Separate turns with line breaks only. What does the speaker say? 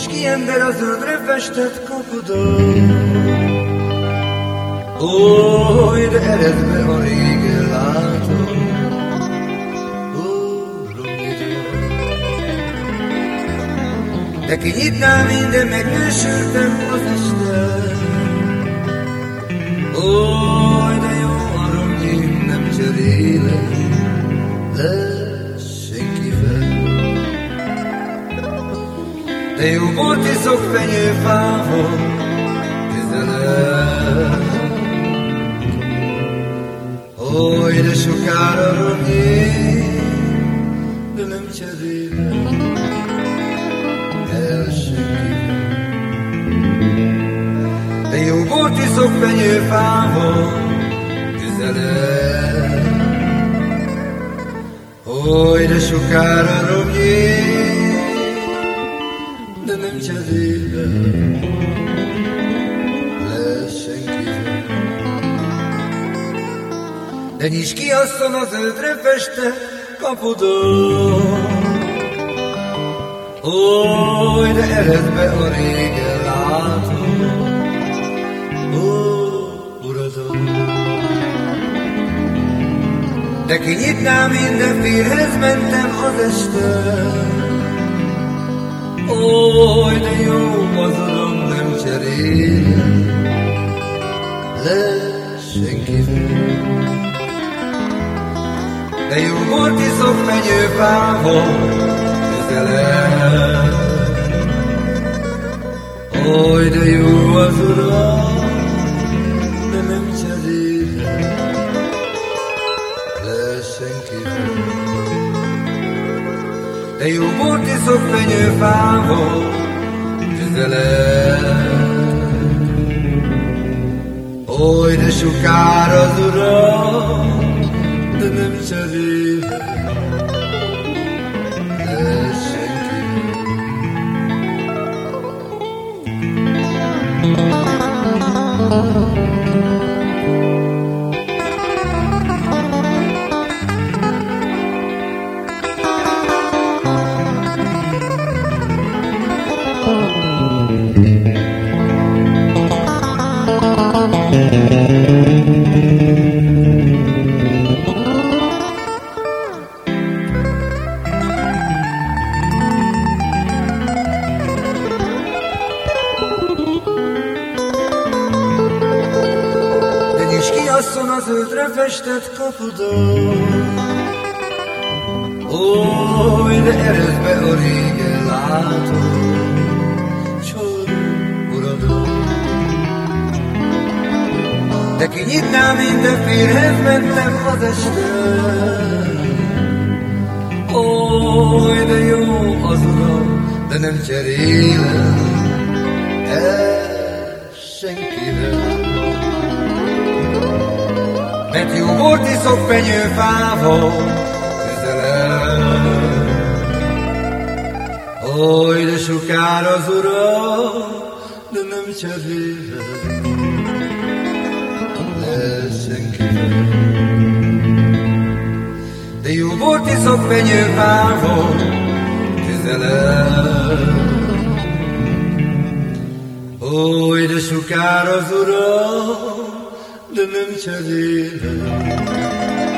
nyis ki ember a zöldre festett kapudon. Ó, de ered be a régen látom, De kinyitnál minden, megnősültem az este. Ó, de jó arról én nem cserélek le De jó volt iszok közelem. Ó, de sokára romjék, de nem cserélek el senkivel. De jó volt iszok fenyőfával, közelem. Oly, de sokára romjék, de nem cserélem le senkivel. De nyisd ki asszon az ötre feste kapudon, Oly, de ered be a régen látom, Ó, uradom. De kinyitnám minden férhez mentem az este, nem cserél le senkivel. De jó volt iszok fenyőfával, közelem. Oly, de jó az de nem cserél le senkivel. De jó volt iszok fenyőfával, közelem. Oly, de sokár az Uram, de nem cserél le senkivel. Asszon az öldre festett kapudon. Oly, de ered be a régen látom, csor uradom. De kinyitnám minden férhez mentem az este. Oly, de jó az uram, de nem cserélem el senkivel. Jó volt iszok fenyőfával közelem. Oly, de sokár az uram, de nem cserélem le senkivel. De jó volt iszok fenyőfával közelem. Oly, de sokár az uram, de nem cserélem